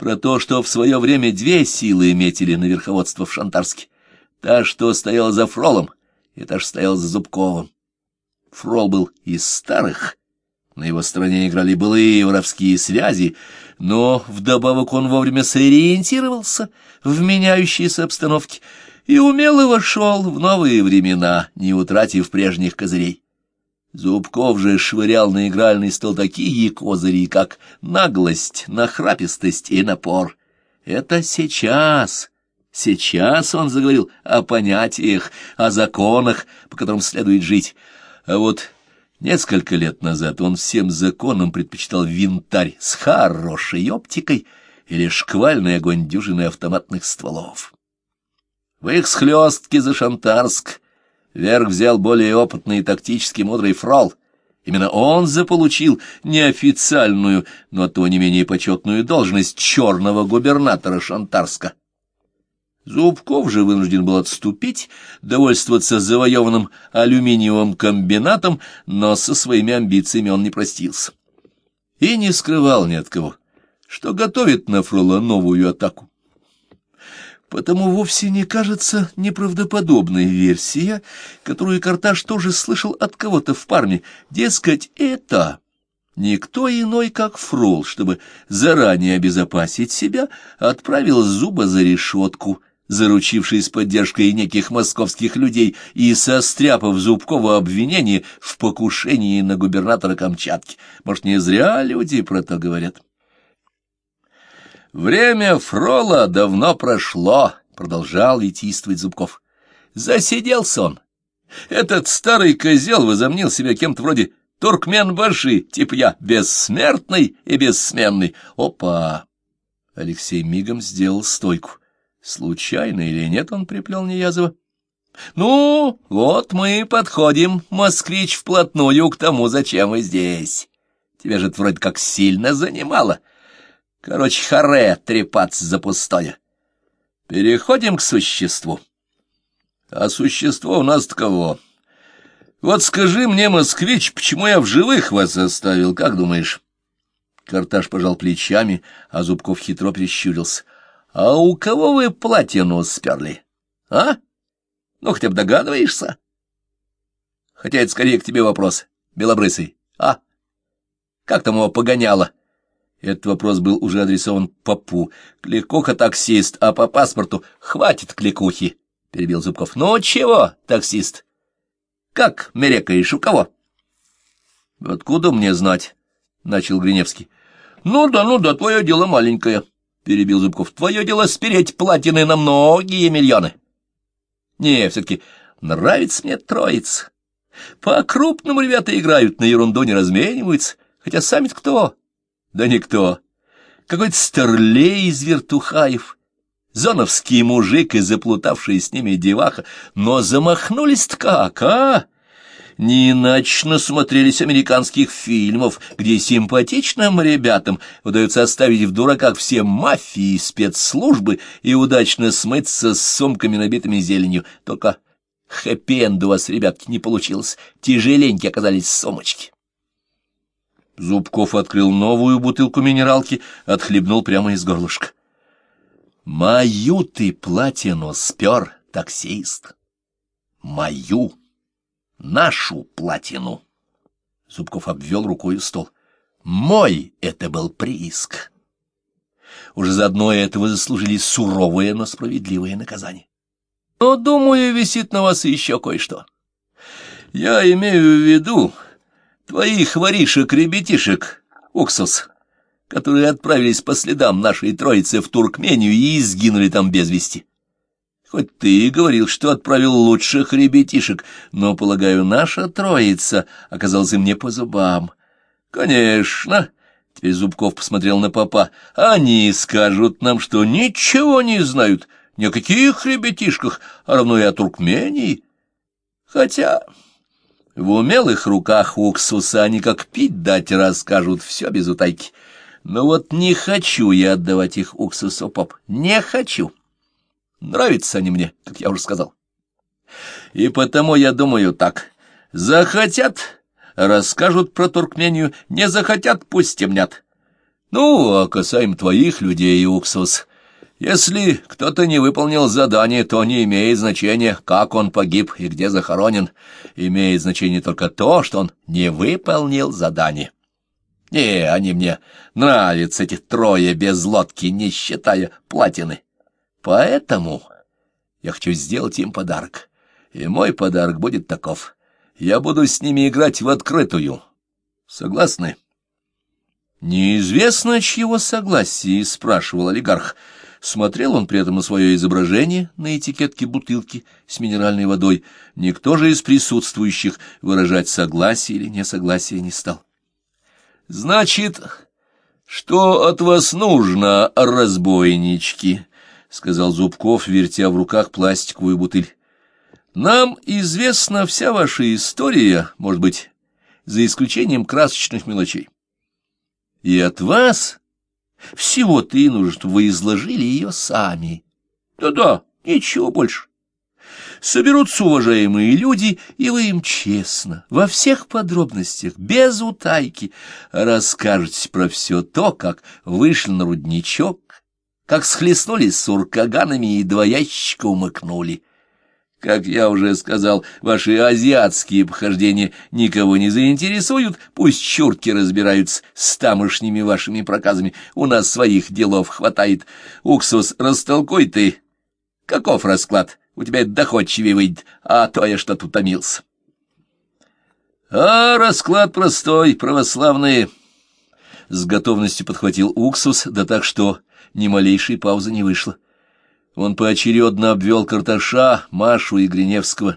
про то, что в свое время две силы метили на верховодство в Шантарске. Та, что стояла за Фролом, и та, что стояла за Зубковым. Фрол был из старых, на его стороне играли былые воровские связи, но вдобавок он вовремя сориентировался в меняющейся обстановке и умело вошел в новые времена, не утратив прежних козырей. Зубков же швырял на игральный стол такие козыри, как наглость, нахрапистость и напор. Это сейчас, сейчас он заговорил о понятиях, о законах, по которым следует жить. А вот несколько лет назад он всем законам предпочитал винтарь с хорошей оптикой или шквальный огонь дюжины автоматных стволов. В их схлестке за Шантарск Верх взял более опытный и тактически мудрый фрол. Именно он заполучил неофициальную, но то не менее почетную должность черного губернатора Шантарска. Зубков же вынужден был отступить, довольствоваться завоеванным алюминиевым комбинатом, но со своими амбициями он не простился. И не скрывал ни от кого, что готовит на Фрола новую атаку. Потому вовсе не кажется неправдоподобной версия, которую Карташ тоже слышал от кого-то в парме. Дескать, это никто иной, как Фрол, чтобы заранее обезопасить себя, отправил Зуба за решетку, заручившись поддержкой неких московских людей и состряпав Зубкова обвинение в покушении на губернатора Камчатки. Может, не зря люди про то говорят. «Время Фрола давно прошло», — продолжал витийствовать Зубков. «Засиделся он. Этот старый козел возомнил себя кем-то вроде туркмен-баши, типа я бессмертный и бессменный. Опа!» Алексей мигом сделал стойку. Случайно или нет он приплел Неязова? «Ну, вот мы подходим, москвич, вплотную к тому, зачем мы здесь. Тебя же это вроде как сильно занимало». Короче, харе трепаться за пустое. Переходим к существу. А существо у нас таково. Вот скажи мне, москвич, почему я в живых вас оставил, как думаешь? Карташ пожал плечами, а Зубков хитро прищурился. А у кого вы платину сперли, а? Ну, хотя бы догадываешься? Хотя это скорее к тебе вопрос, белобрысый, а? Как там его погоняло? — этот вопрос был уже адресован попу. Кликуха таксист, а по паспорту хватит кликухи, — перебил Зубков. — Ну чего, таксист? Как мерекаешь, у кого? — Откуда мне знать? — начал Гриневский. — Ну да, ну да, твое дело маленькое, — перебил Зубков. — Твое дело спереть платины на многие миллионы. Не, все-таки нравится мне троица. По-крупному ребята играют, на ерунду не размениваются. Хотя сами-то кто? Да никто. Какой-то старлей из вертухаев. Зоновский мужик и заплутавшая с ними деваха. Но замахнулись-то как, а? Не иначе насмотрелись американских фильмов, где симпатичным ребятам удается оставить в дураках все мафии и спецслужбы и удачно смыться с сумками, набитыми зеленью. Только хэппи-энд у вас, ребятки, не получилось. Тяжеленькие оказались сумочки. Зубков открыл новую бутылку минералки, отхлебнул прямо из горлышка. «Мою ты платину спер, таксист! Мою! Нашу платину!» Зубков обвел рукой стол. «Мой это был прииск!» Уже заодно этого заслужили суровое, но справедливое наказание. «Но, думаю, висит на вас еще кое-что. Я имею в виду...» твоих воришек-ребятишек, уксус, которые отправились по следам нашей троицы в Туркмению и сгинули там без вести. Хоть ты и говорил, что отправил лучших ребятишек, но, полагаю, наша троица оказалась им не по зубам. Конечно, теперь Зубков посмотрел на папа, они скажут нам, что ничего не знают ни о каких ребятишках, а равно и о Туркмении. Хотя... В умелых руках уксуса они как пить дать расскажут, все без утайки. Но вот не хочу я отдавать их уксусу, поп, не хочу. Нравятся они мне, как я уже сказал. И потому я думаю так. Захотят — расскажут про Туркмению, не захотят — пусть темнят. Ну, а касаем твоих людей, Уксус, если кто-то не выполнил задание, то не имеет значения, как он погиб и где захоронен. Имеет значение только то, что он не выполнил задание. Не, они мне нравятся, эти трое без лодки, не считая платины. Поэтому я хочу сделать им подарок. И мой подарок будет таков. Я буду с ними играть в открытую. Согласны? Неизвестно, чьего согласия, спрашивал олигарх. Смотрел он при этом на свое изображение на этикетке бутылки с минеральной водой. Никто же из присутствующих выражать согласие или несогласие не стал. «Значит, что от вас нужно, разбойнички?» — сказал Зубков, вертя в руках пластиковую бутыль. «Нам известна вся ваша история, может быть, за исключением красочных мелочей. И от вас всего-то и нужно, чтобы вы изложили ее сами. Да-да, ничего больше. Соберутся уважаемые люди, и вы им честно, во всех подробностях, без утайки, расскажете про все то, как вышли на рудничок, как схлестнулись с уркаганами и два ящика умыкнули. Как я уже сказал, ваши азиатские похождения никого не заинтересуют, пусть чурки разбираются с тамошними вашими проказами, у нас своих делов хватает. Уксус, растолкуй ты. Каков расклад? У тебя это доходчивее выйдет, а то я что-то утомился. А расклад простой, православный. С готовностью подхватил уксус, да так что ни малейшей паузы не вышло. Он поочередно обвел Карташа, Машу и Гриневского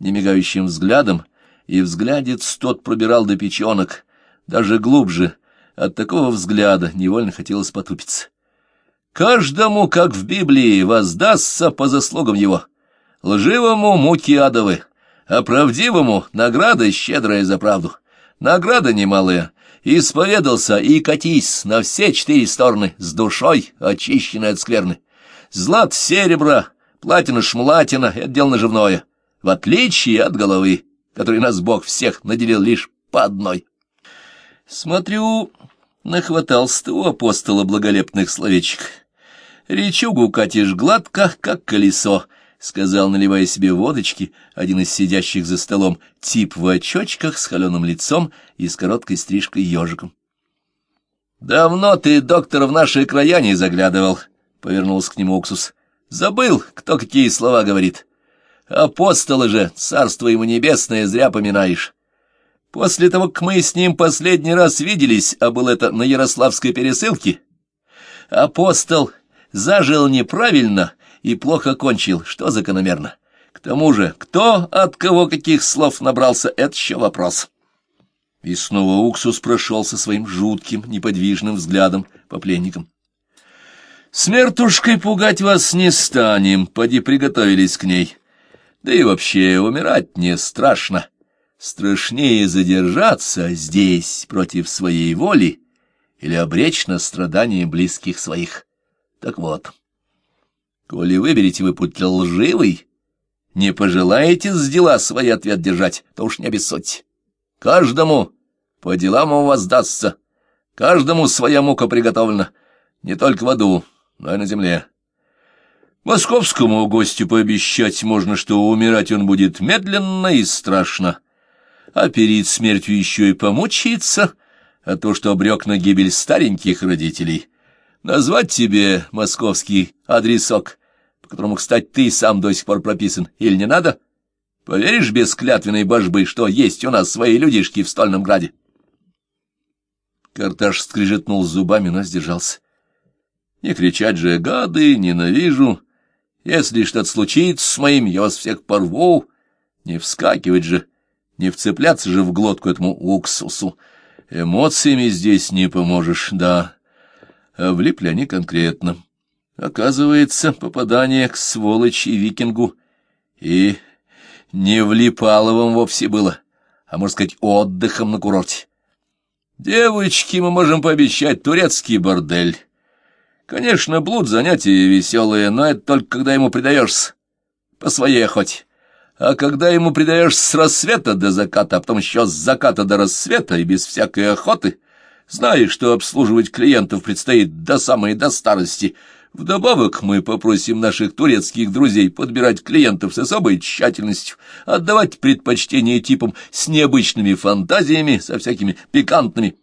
немигающим взглядом, и взглядец тот пробирал до печенок, даже глубже. От такого взгляда невольно хотелось потупиться. «Каждому, как в Библии, воздастся по заслугам его. Лживому — муки адовы, а правдивому — награда щедрая за правду. Награда немалая. Исповедался и катись на все четыре стороны, с душой, очищенной от скверны. Злат серебра, платина-шмлатина — это дело наживное, в отличие от головы, которой нас Бог всех наделил лишь по одной. Смотрю, нахватался ты у апостола благолепных словечек. Речугу катишь гладко, как колесо, — сказал, наливая себе водочки, один из сидящих за столом, тип в очочках с холеным лицом и с короткой стрижкой ежиком. — Давно ты, доктор, в наши края не заглядывал, — повернулся к нему уксус. — Забыл, кто какие слова говорит. Апостола же, царство ему небесное, зря поминаешь. После того, как мы с ним последний раз виделись, а был это на Ярославской пересылке, апостол зажил неправильно и плохо кончил, что закономерно. К тому же, кто от кого каких слов набрался, это еще вопрос. И снова уксус прошелся своим жутким, неподвижным взглядом по пленникам. Смертушкой пугать вас не станем, поди приготовились к ней. Да и вообще умирать не страшно. Страшнее задержаться здесь против своей воли или обречь на страдания близких своих. Так вот, коли выберете вы путь лживый, не пожелаете с дела свои ответ держать, то уж не обессудьте. Каждому по делам у вас дастся, каждому своя мука приготовлена, не только в аду, и на земле. Московскому гостю пообещать можно, что умирать он будет медленно и страшно, а перед смертью еще и помучиться, а то, что обрек на гибель стареньких родителей. Назвать тебе московский адресок, по которому, кстати, ты сам до сих пор прописан, или не надо? Поверишь без клятвенной божбы, что есть у нас свои людишки в Стольном Граде? Карташ скрижетнул зубами, но сдержался. Не кричать же «гады, ненавижу». Если что-то случится с моим, я вас всех порву. Не вскакивать же, не вцепляться же в глотку этому уксусу. Эмоциями здесь не поможешь, да. А влипли они конкретно. Оказывается, попадание к сволочи викингу и не влипаловым вовсе было, а, можно сказать, отдыхом на курорте. Девочки, мы можем пообещать турецкий бордель. Конечно, блуд — занятие веселое, но это только когда ему предаешься. По своей охоте. А когда ему предаешься с рассвета до заката, а потом еще с заката до рассвета и без всякой охоты, знаешь, что обслуживать клиентов предстоит до самой до старости. Вдобавок мы попросим наших турецких друзей подбирать клиентов с особой тщательностью, отдавать предпочтение типам с необычными фантазиями, со всякими пикантными